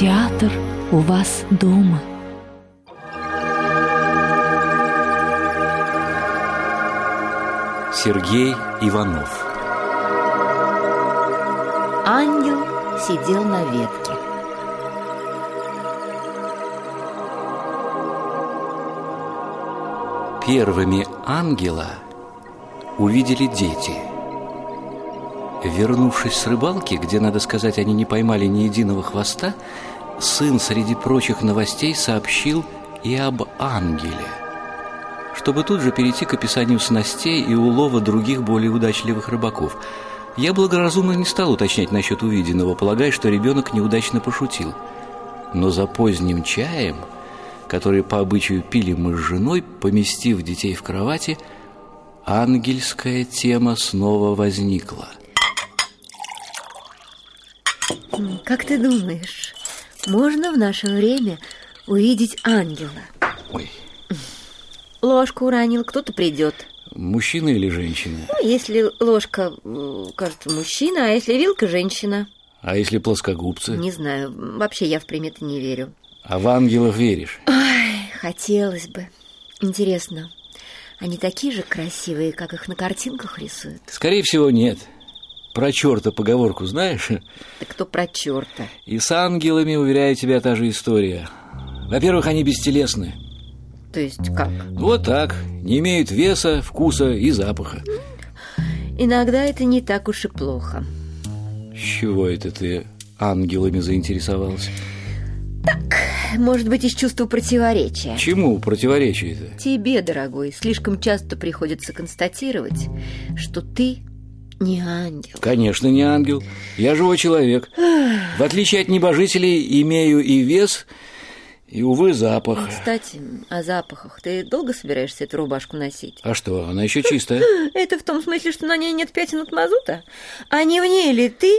театр у вас дома. Сергей Иванов Ангел сидел на ветке. Первыми ангела увидели дети. Вернувшись с рыбалки, где, надо сказать, они не поймали ни единого хвоста, сын среди прочих новостей сообщил и об ангеле, чтобы тут же перейти к описанию снастей и улова других более удачливых рыбаков. Я благоразумно не стал уточнять насчет увиденного, полагая, что ребенок неудачно пошутил. Но за поздним чаем – которые по обычаю пили мы с женой, поместив детей в кровати, ангельская тема снова возникла. Как ты думаешь, можно в наше время увидеть ангела? Ой. Ложку уронил, кто-то придет. Мужчина или женщина? Ну, если ложка, кажется, мужчина, а если вилка, женщина. А если плоскогубцы? Не знаю, вообще я в приметы не верю. А в ангелов веришь? Ай, хотелось бы. Интересно, они такие же красивые, как их на картинках рисуют? Скорее всего, нет. Про черта поговорку знаешь? Так кто про черта? И с ангелами, уверяю тебя, та же история. Во-первых, они бестелесны. То есть как? Вот так. Не имеют веса, вкуса и запаха. Иногда это не так уж и плохо. С чего это ты ангелами заинтересовался? Так, может быть, из чувства противоречия. Чему противоречие-то? Тебе, дорогой, слишком часто приходится констатировать, что ты не ангел. Конечно, не ангел. Я живой человек. В отличие от небожителей, имею и вес, и, увы, запах. Кстати, о запахах. Ты долго собираешься эту рубашку носить? А что, она еще чистая? Это в том смысле, что на ней нет пятен от мазута? А не в ней ли ты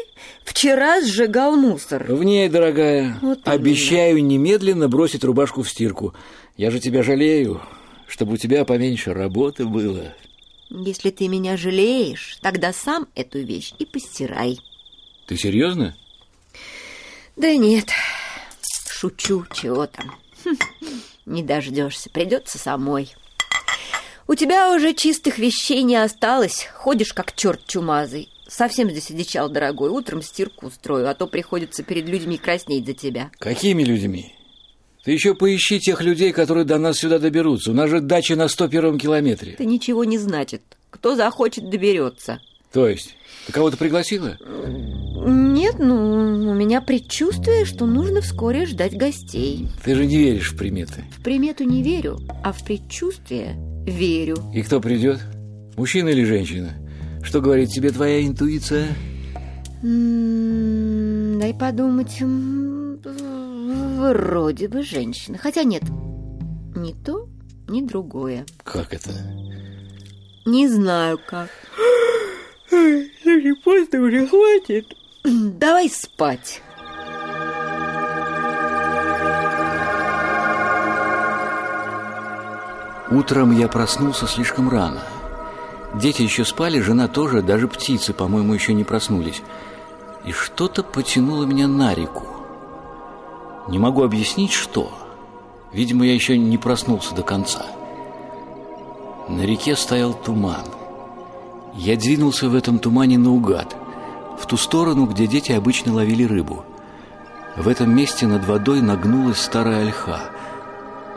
вчера сжигал мусор? В ней, дорогая. Вот Обещаю немедленно бросить рубашку в стирку. Я же тебя жалею, чтобы у тебя поменьше работы было. Если ты меня жалеешь, тогда сам эту вещь и постирай. Ты серьезно? Да нет шучу, чего там. Хм, не дождешься, придется самой. У тебя уже чистых вещей не осталось, ходишь как черт чумазый. Совсем здесь одичал, дорогой, утром стирку устрою, а то приходится перед людьми краснеть за тебя. Какими людьми? Ты еще поищи тех людей, которые до нас сюда доберутся. У нас же дача на 101 километре. Это ничего не значит. Кто захочет, доберется. То есть? Ты кого-то пригласила? Нет, ну, у меня предчувствие, что нужно вскоре ждать гостей. Ты же не веришь в приметы. В примету не верю, а в предчувствие верю. И кто придет? Мужчина или женщина? Что говорит тебе твоя интуиция? М -м, дай подумать. Вроде бы женщина. Хотя нет, ни то, ни другое. Как это? Не знаю как. Слушай, поздно уже, хватит. Давай спать. Утром я проснулся слишком рано. Дети еще спали, жена тоже, даже птицы, по-моему, еще не проснулись. И что-то потянуло меня на реку. Не могу объяснить, что. Видимо, я еще не проснулся до конца. На реке стоял туман. Я двинулся в этом тумане наугад, в ту сторону, где дети обычно ловили рыбу. В этом месте над водой нагнулась старая ольха.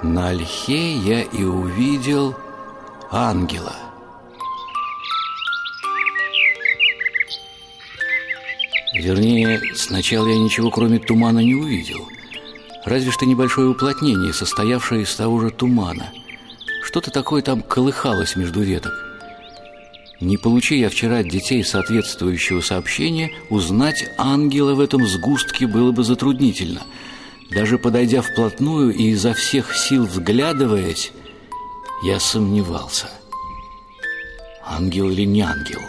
На ольхе я и увидел ангела. Вернее, сначала я ничего кроме тумана не увидел. Разве что небольшое уплотнение, состоявшее из того же тумана. Что-то такое там колыхалось между веток. Не получи я вчера от детей соответствующего сообщения, узнать ангела в этом сгустке было бы затруднительно. Даже подойдя вплотную и изо всех сил взглядываясь, я сомневался. Ангел или не ангел?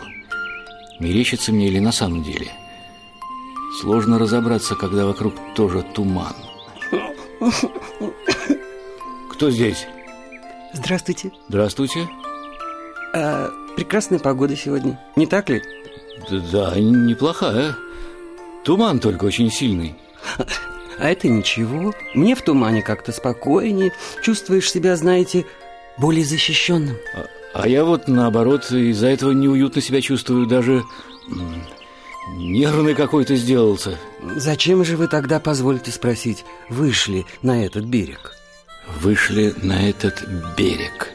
Мерещится мне или на самом деле? Сложно разобраться, когда вокруг тоже туман. Кто здесь? Здравствуйте. Здравствуйте. А, прекрасная погода сегодня, не так ли? Да, неплохая. Туман только очень сильный. А это ничего. Мне в тумане как-то спокойнее. Чувствуешь себя, знаете, более защищенным. А, а я вот, наоборот, из-за этого неуютно себя чувствую. Даже нервный какой-то сделался. Зачем же вы тогда, позвольте спросить, вышли на этот берег? Вышли на этот берег.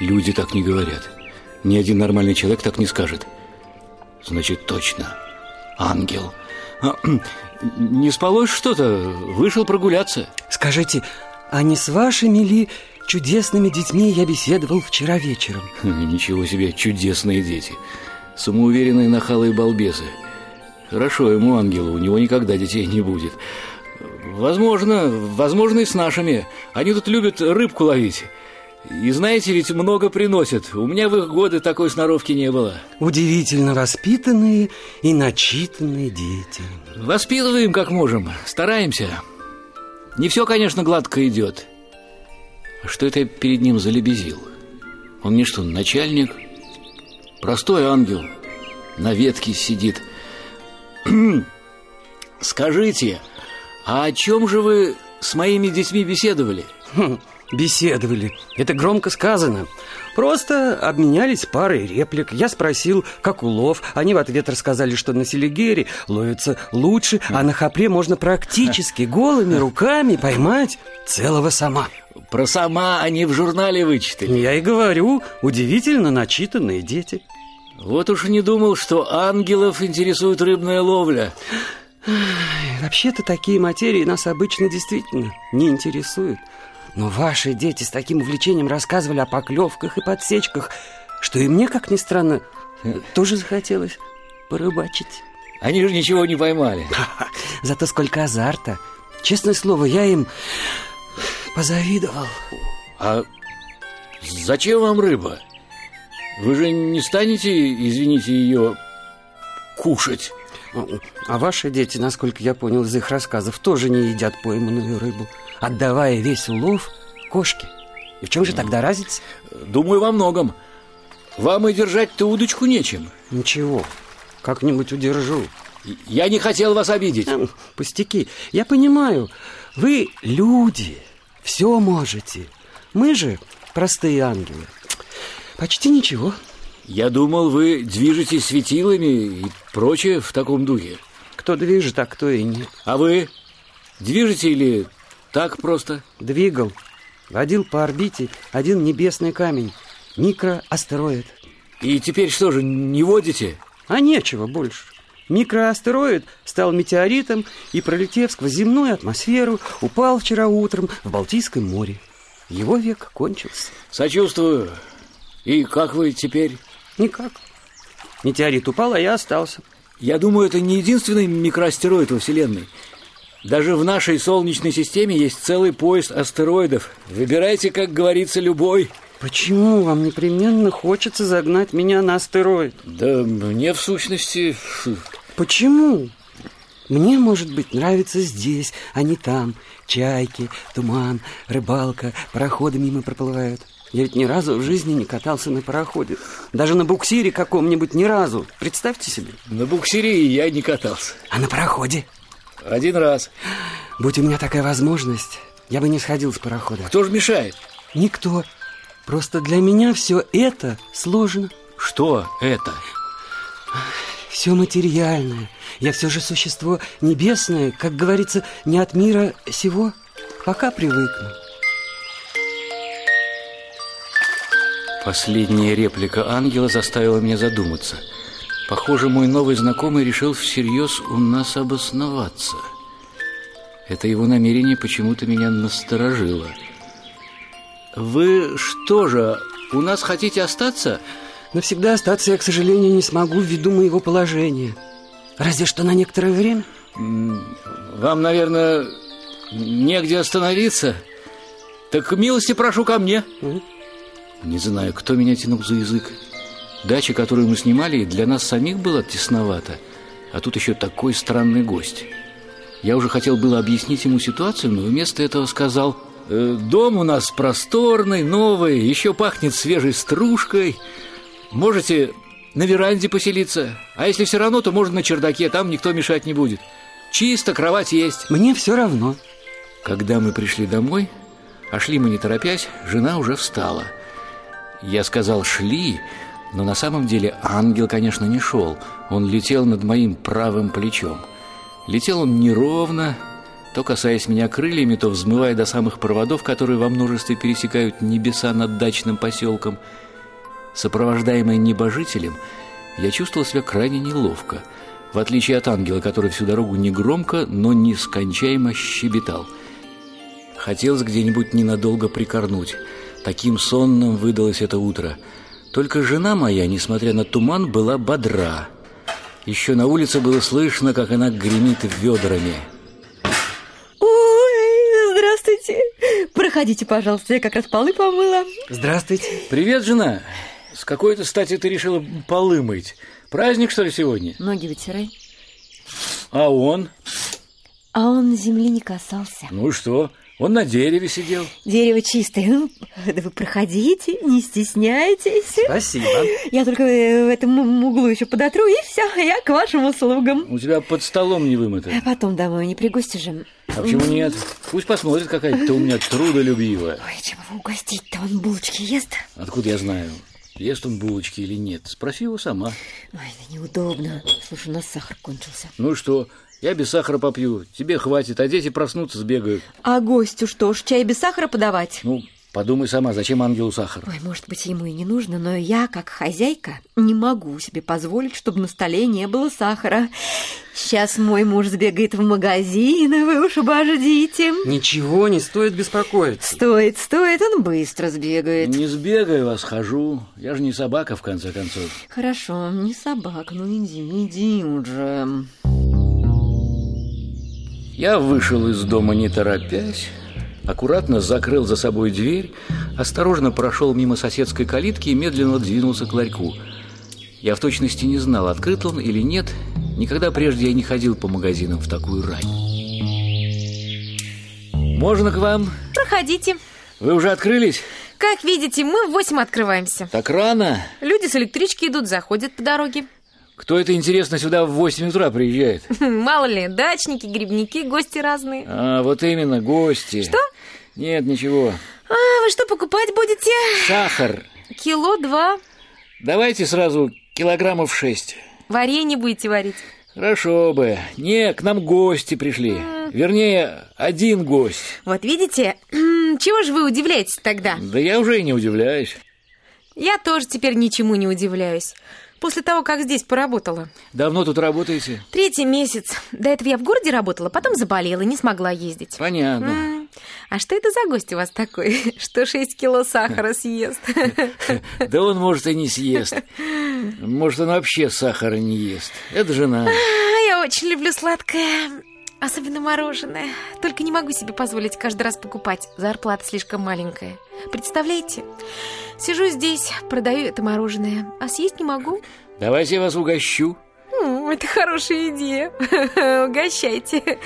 Люди так не говорят. Ни один нормальный человек так не скажет. Значит, точно. Ангел. А, не спалось что-то? Вышел прогуляться. Скажите, а не с вашими ли чудесными детьми я беседовал вчера вечером? Ничего себе, чудесные дети. Самоуверенные нахалы и балбесы. Хорошо ему, ангелу, у него никогда детей не будет. Возможно, возможно и с нашими. Они тут любят рыбку ловить. И знаете, ведь много приносят. У меня в их годы такой сноровки не было. Удивительно воспитанные и начитанные дети. Воспитываем как можем, стараемся. Не все, конечно, гладко идет. А что это я перед ним залебезил? Он мне что, начальник? Простой ангел. На ветке сидит. Скажите, а о чем же вы с моими детьми беседовали? Хм, беседовали. Это громко сказано. Просто обменялись парой реплик. Я спросил, как улов. Они в ответ рассказали, что на Селигере ловится лучше, а на Хапре можно практически голыми руками поймать целого сама. Про сама они в журнале вычитали. Я и говорю, удивительно начитанные дети. Вот уж не думал, что ангелов интересует рыбная ловля. Вообще-то такие материи нас обычно действительно не интересуют. Но ваши дети с таким увлечением рассказывали о поклевках и подсечках, что и мне, как ни странно, тоже захотелось порыбачить. Они же ничего не поймали. Зато сколько азарта. Честное слово, я им позавидовал. А зачем вам рыба? Вы же не станете, извините, ее кушать? А ваши дети, насколько я понял из их рассказов, тоже не едят пойманную рыбу отдавая весь улов кошке. И в чем же тогда разница? Думаю, во многом. Вам и держать-то удочку нечем. Ничего, как-нибудь удержу. Я не хотел вас обидеть. Пустяки. Я понимаю, вы люди, все можете. Мы же простые ангелы. Почти ничего. Я думал, вы движете светилами и прочее в таком духе. Кто движет, а кто и нет. А вы движете или так просто? Двигал. Водил по орбите один небесный камень. Микроастероид. И теперь что же, не водите? А нечего больше. Микроастероид стал метеоритом и, пролетев сквозь земную атмосферу, упал вчера утром в Балтийском море. Его век кончился. Сочувствую. И как вы теперь? Никак. Метеорит упал, а я остался. Я думаю, это не единственный микроастероид во Вселенной. Даже в нашей Солнечной системе есть целый пояс астероидов. Выбирайте, как говорится, любой. Почему вам непременно хочется загнать меня на астероид? Да мне в сущности... Почему? Мне, может быть, нравится здесь, а не там. Чайки, туман, рыбалка, пароходы мимо проплывают. Я ведь ни разу в жизни не катался на пароходе. Даже на буксире каком-нибудь ни разу. Представьте себе. На буксире я не катался. А на пароходе? Один раз. Будь у меня такая возможность, я бы не сходил с парохода. Кто же мешает? Никто. Просто для меня все это сложно. Что это? Все материальное. Я все же существо небесное, как говорится, не от мира сего. Пока привыкну. Последняя реплика ангела заставила меня задуматься – Похоже, мой новый знакомый решил всерьез у нас обосноваться. Это его намерение почему-то меня насторожило. Вы что же, у нас хотите остаться? Навсегда остаться я, к сожалению, не смогу ввиду моего положения. Разве что на некоторое время. Вам, наверное, негде остановиться? Так милости прошу ко мне. Mm. Не знаю, кто меня тянул за язык. Дача, которую мы снимали, для нас самих была тесновата, а тут еще такой странный гость. Я уже хотел было объяснить ему ситуацию, но вместо этого сказал э, «Дом у нас просторный, новый, еще пахнет свежей стружкой. Можете на веранде поселиться, а если все равно, то можно на чердаке, там никто мешать не будет». Чисто, кровать есть. Мне все равно. Когда мы пришли домой, а шли мы не торопясь, жена уже встала. Я сказал «шли», но на самом деле ангел, конечно, не шел. Он летел над моим правым плечом. Летел он неровно, то касаясь меня крыльями, то взмывая до самых проводов, которые во множестве пересекают небеса над дачным поселком. Сопровождаемый небожителем, я чувствовал себя крайне неловко, в отличие от ангела, который всю дорогу не громко, но нескончаемо щебетал. Хотелось где-нибудь ненадолго прикорнуть. Таким сонным выдалось это утро. Только жена моя, несмотря на туман, была бодра. Еще на улице было слышно, как она гремит ведрами. Ой, здравствуйте. Проходите, пожалуйста, я как раз полы помыла. Здравствуйте. Привет, жена. С какой-то стати ты решила полы мыть? Праздник, что ли, сегодня? Ноги вытирай. А он? А он земли не касался. Ну и что? Он на дереве сидел. Дерево чистое. Ну, да вы проходите, не стесняйтесь. Спасибо. Я только э, в этом углу еще подотру, и все, я к вашим услугам. У тебя под столом не вымыто. А потом домой не пригости же. А почему нет? Пусть посмотрит, какая ты у меня трудолюбивая. Ой, чем его угостить-то? Он булочки ест? Откуда я знаю, ест он булочки или нет? Спроси его сама. Ой, да неудобно. Слушай, у нас сахар кончился. Ну что? Я без сахара попью, тебе хватит, а дети проснутся, сбегают. А гостю что ж, чай без сахара подавать? Ну, подумай сама, зачем ангелу сахар? Ой, может быть, ему и не нужно, но я, как хозяйка, не могу себе позволить, чтобы на столе не было сахара. Сейчас мой муж сбегает в магазин, и вы уж обождите. Ничего не стоит беспокоиться. Стоит, стоит, он быстро сбегает. Не сбегаю, а схожу. Я же не собака, в конце концов. Хорошо, не собака, ну иди, иди уже. Я вышел из дома не торопясь, аккуратно закрыл за собой дверь, осторожно прошел мимо соседской калитки и медленно двинулся к ларьку. Я в точности не знал, открыт он или нет. Никогда прежде я не ходил по магазинам в такую рань. Можно к вам? Проходите. Вы уже открылись? Как видите, мы в восемь открываемся. Так рано. Люди с электрички идут, заходят по дороге. Кто это, интересно, сюда в 8 утра приезжает? Мало ли, дачники, грибники, гости разные. А, вот именно, гости. Что? Нет, ничего. А, вы что покупать будете? Сахар. Кило два. Давайте сразу килограммов шесть. Варенье будете варить. Хорошо бы. Не, к нам гости пришли. Вернее, один гость. Вот видите, чего же вы удивляетесь тогда? Да я уже и не удивляюсь. Я тоже теперь ничему не удивляюсь. После того, как здесь поработала. Давно тут работаете? Третий месяц. До этого я в городе работала, потом заболела, не смогла ездить. Понятно. М, А что это за гость у вас такой, что 6 кило сахара съест? Да он, может, и не съест. Может, он вообще сахара не ест. Это жена. А, Я очень люблю сладкое, особенно мороженое. Только не могу себе позволить каждый раз покупать. Зарплата слишком маленькая. Представляете? Сижу здесь, продаю это мороженое, а съесть не могу. Давайте я вас угощу. М, Это хорошая идея. Угощайте.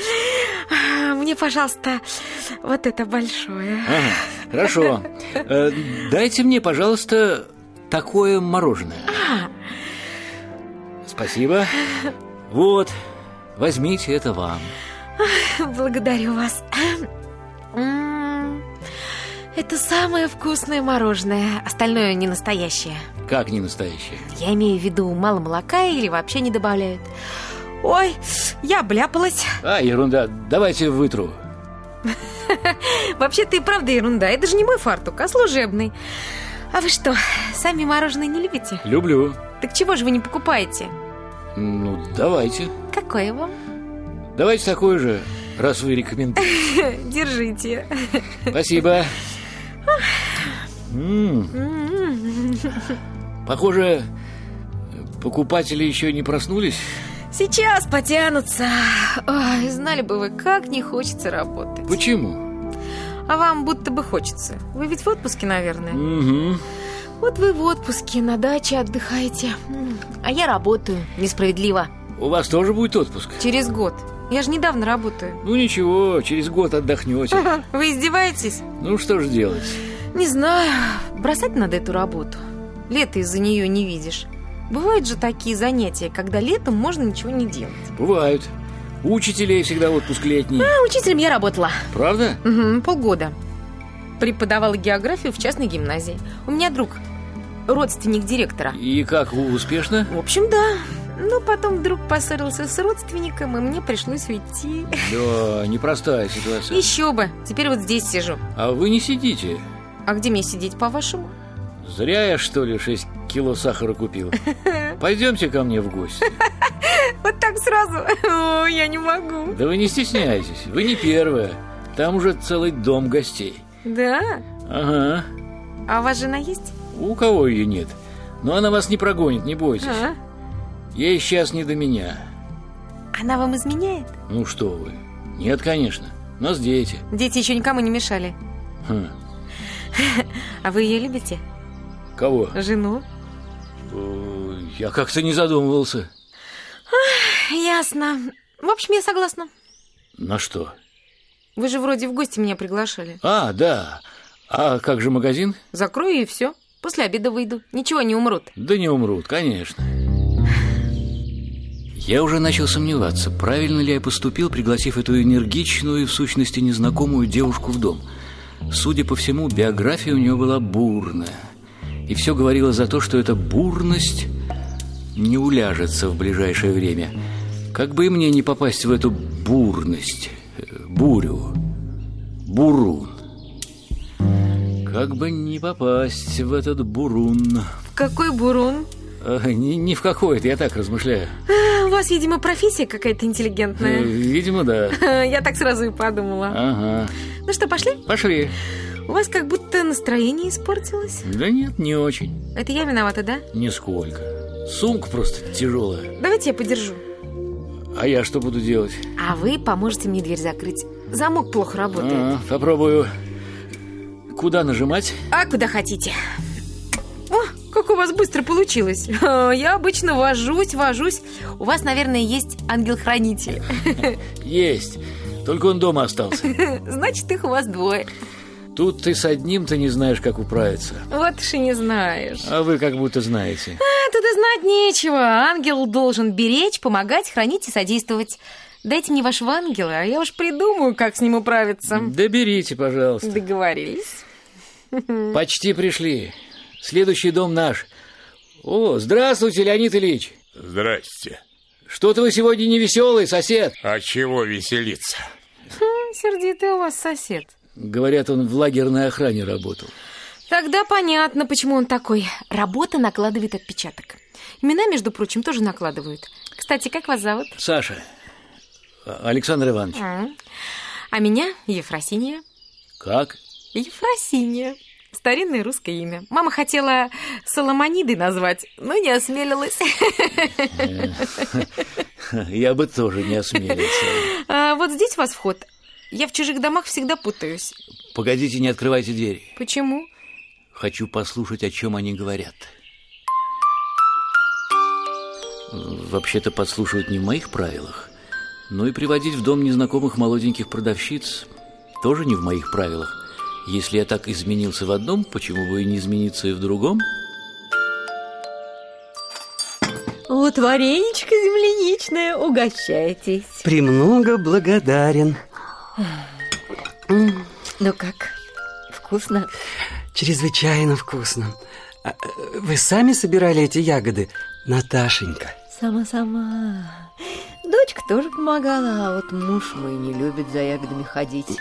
А, Мне, пожалуйста, вот это большое. Ага, хорошо. Э, Дайте мне, пожалуйста, такое мороженое. Спасибо. Вот, возьмите это вам. Благодарю вас. Это самое вкусное мороженое. Остальное не настоящее. Как не настоящее? Я имею в виду мало молока или вообще не добавляют. Ой, я обляпалась. А, ерунда. Давайте вытру. Вообще-то и правда ерунда. Это же не мой фартук, а служебный. А вы что, сами мороженое не любите? Люблю. Так чего же вы не покупаете? Ну, давайте. Какое вам? Давайте такое же, раз вы рекомендуете. Держите. Спасибо. Похоже, покупатели еще не проснулись. Сейчас потянутся. Ой, знали бы вы, как не хочется работать. Почему? А вам будто бы хочется. Вы ведь в отпуске, наверное. Угу. Вот вы в отпуске, на даче отдыхаете. А я работаю. Несправедливо. У вас тоже будет отпуск? Через год. Я же недавно работаю. Ну ничего, через год отдохнете. Вы издеваетесь? Ну что ж делать? Не знаю. Бросать надо эту работу. Лето из-за нее не видишь. Бывают же такие занятия, когда летом можно ничего не делать. Бывают. Учителей всегда отпуск летний. А, учителем я работала. Правда? Угу, полгода. Преподавала географию в частной гимназии. У меня друг, родственник директора. И как, успешно? В общем, да. Но потом вдруг поссорился с родственником, и мне пришлось уйти. Да, непростая ситуация. Еще бы. Теперь вот здесь сижу. А вы не сидите. А где мне сидеть, по-вашему? Зря я, что ли, 6 кило сахара купил. Пойдемте ко мне в гости. Вот так сразу? О, я не могу. Да вы не стесняйтесь, вы не первая. Там уже целый дом гостей. Да? Ага. А у вас жена есть? У кого ее нет? Но она вас не прогонит, не бойтесь. А? Ей сейчас не до меня. Она вам изменяет? Ну что вы. Нет, конечно. Нас дети. Дети еще никому не мешали. Хм. А вы ее любите? Кого? Жену? Э, Я как-то не задумывался. Ясно. В общем, я согласна. На что? Вы же вроде в гости меня приглашали. А, да. А как же магазин? Закрою и все. После обеда выйду. Ничего, не умрут. Да не умрут, конечно. Я уже начал сомневаться, правильно ли я поступил, пригласив эту энергичную и в сущности незнакомую девушку в дом. Судя по всему, биография у нее была бурная. И все говорило за то, что эта бурность не уляжется в ближайшее время. Как бы и мне не попасть в эту бурность, э, бурю, бурун. Как бы не попасть в этот бурун. Какой бурун? А, ни, ни в какой, это я так размышляю. Вас, видимо, профессия какая-то Э, интеллигентная. Видимо, да. Я так сразу и подумала. Ага. Ну что, пошли? Пошли. У вас как будто настроение испортилось. Да нет, не очень. Это я виновата, да? Нисколько. Сумка просто тяжелая. Давайте я подержу. А я что буду делать? А вы поможете мне дверь закрыть. Замок плохо работает. А, попробую. Куда нажимать? А куда хотите. Как у вас быстро получилось. Я обычно вожусь, вожусь. У вас, наверное, есть ангел-хранитель. Есть. Только он дома остался. Значит, их у вас двое. Тут ты с одним-то не знаешь, как управиться. Вот уж и не знаешь. А вы как будто знаете. А, тут и знать нечего. Ангел должен беречь, помогать, хранить и содействовать. Дайте мне вашего ангела, а я уж придумаю, как с ним управиться. Да берите, пожалуйста. Договорились. Почти пришли. Следующий дом наш. О, здравствуйте, Леонид Ильич. Здрасте. Что-то вы сегодня не веселый, сосед. А чего веселиться? Хм, Сердитый у вас сосед. Говорят, он в лагерной охране работал. Тогда понятно, почему он такой. Работа накладывает отпечаток. Имена, между прочим, тоже накладывают. Кстати, как вас зовут? Саша. А- Александр Иванович. А, а меня Ефросинья. Как? Ефросинья. Старинное русское имя. Мама хотела Соломонидой назвать, но не осмелилась. Я бы тоже не осмелился. А вот здесь у вас вход. Я в чужих домах всегда путаюсь. Погодите, не открывайте двери. Почему? Хочу послушать, о чем они говорят. Вообще-то подслушивать не в моих правилах. Но и приводить в дом незнакомых молоденьких продавщиц тоже не в моих правилах. Если я так изменился в одном, почему бы и не измениться и в другом? Вот вареничка земляничная, угощайтесь. Премного благодарен. Ну как, вкусно? Чрезвычайно вкусно. А, э, Вы сами собирали эти ягоды, Наташенька? Сама-сама. Дочка тоже помогала, а вот муж мой не любит за ягодами ходить.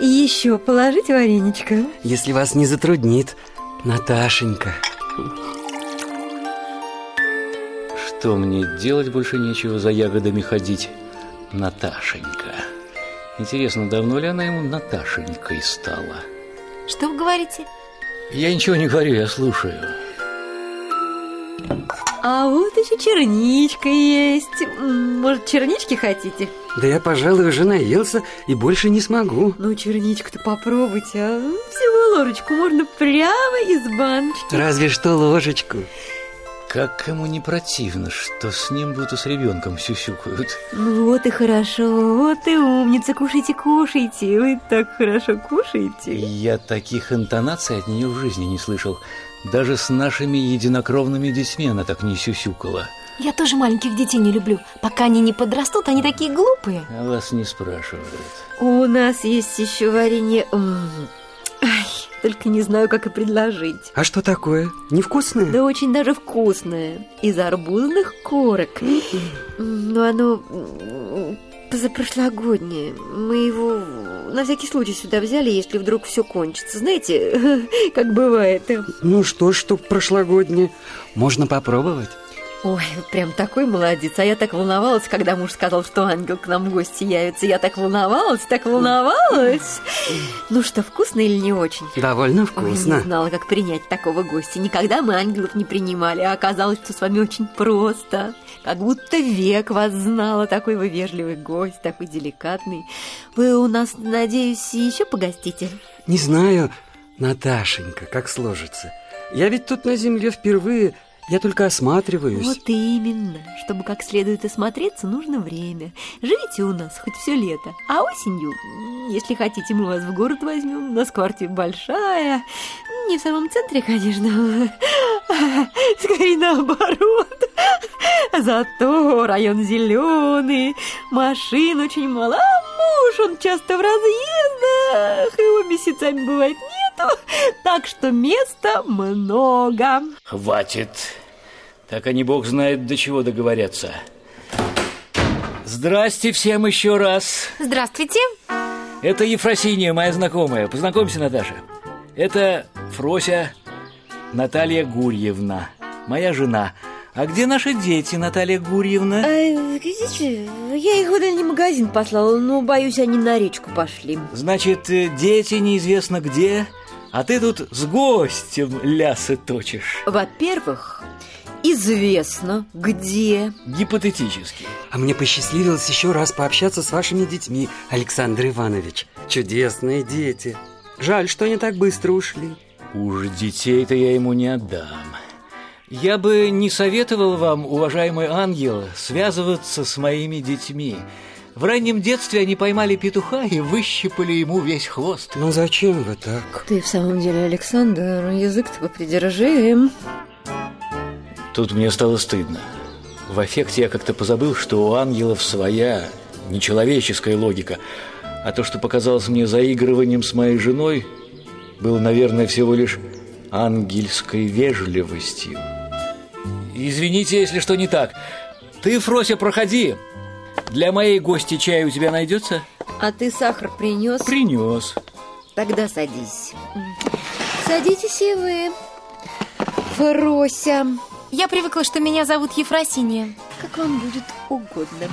И еще положить вареничка. Если вас не затруднит, Наташенька. Что мне делать больше нечего за ягодами ходить? Наташенька. Интересно, давно ли она ему Наташенькой стала? Что вы говорите? Я ничего не говорю, я слушаю. А вот еще черничка есть. Может, чернички хотите? Да я, пожалуй, уже наелся и больше не смогу. Ну, черничку-то попробуйте, а? Всего ложечку можно прямо из баночки. Разве что ложечку. Как ему не противно, что с ним будто с ребенком сюсюкают. Ну вот и хорошо, вот и умница, кушайте, кушайте. Вы так хорошо кушаете. Я таких интонаций от нее в жизни не слышал. Даже с нашими единокровными детьми она так не сюсюкала. Я тоже маленьких детей не люблю. Пока они не подрастут, они такие глупые. А вас не спрашивают. У нас есть еще варенье... Ай, только не знаю, как и предложить. А что такое? Невкусное? Да очень даже вкусное. Из арбузных корок. М, Но оно позапрошлогоднее. Мы его на всякий случай сюда взяли, если вдруг все кончится. Знаете, как бывает. Ну что ж, что прошлогоднее. Можно попробовать. Ой, прям такой молодец. А я так волновалась, когда муж сказал, что ангел к нам в гости явится. Я так волновалась, так волновалась. Ну что, вкусно или не очень? Довольно Ой, вкусно. не знала, как принять такого гостя. Никогда мы ангелов не принимали, а оказалось, что с вами очень просто. Как будто век вас знала. Такой вы вежливый гость, такой деликатный. Вы у нас, надеюсь, еще погостите? Не знаю, Наташенька, как сложится. Я ведь тут на земле впервые, я только осматриваюсь. Вот именно. Чтобы как следует осмотреться, нужно время. Живите у нас хоть все лето. А осенью, если хотите, мы вас в город возьмем. У нас квартира большая. Не в самом центре, конечно. Скорее наоборот. Зато район зеленый, машин очень мало. А муж, он часто в разъездах. Его месяцами бывает нету. Так что места много. Хватит. Так они бог знает, до чего договорятся. Здрасте всем еще раз. Здравствуйте. Это Ефросинья, моя знакомая. Познакомься, Наташа. Это Фрося Наталья Гурьевна, моя жена. А где наши дети, Наталья Гурьевна? А, видите, я их в дальний магазин послала, но, боюсь, они на речку пошли. Значит, э, дети неизвестно где, а ты тут с гостем лясы точишь. Во-первых, известно, где. Гипотетически. А мне посчастливилось еще раз пообщаться с вашими детьми, Александр Иванович. Чудесные дети. Жаль, что они так быстро ушли. Уж детей-то я ему не отдам. Я бы не советовал вам, уважаемый ангел, связываться с моими детьми. В раннем детстве они поймали петуха и выщипали ему весь хвост. Ну зачем вы так? Ты в самом деле, Александр, язык-то попридержи. Тут мне стало стыдно. В аффекте я как-то позабыл, что у ангелов своя нечеловеческая логика. А то, что показалось мне заигрыванием с моей женой, было, наверное, всего лишь ангельской вежливостью. Извините, если что не так. Ты, Фрося, проходи. Для моей гости чай у тебя найдется? А ты сахар принес? Принес. Тогда садись. Садитесь и вы, Фрося. Я привыкла, что меня зовут Ефросиния. Как вам будет угодно.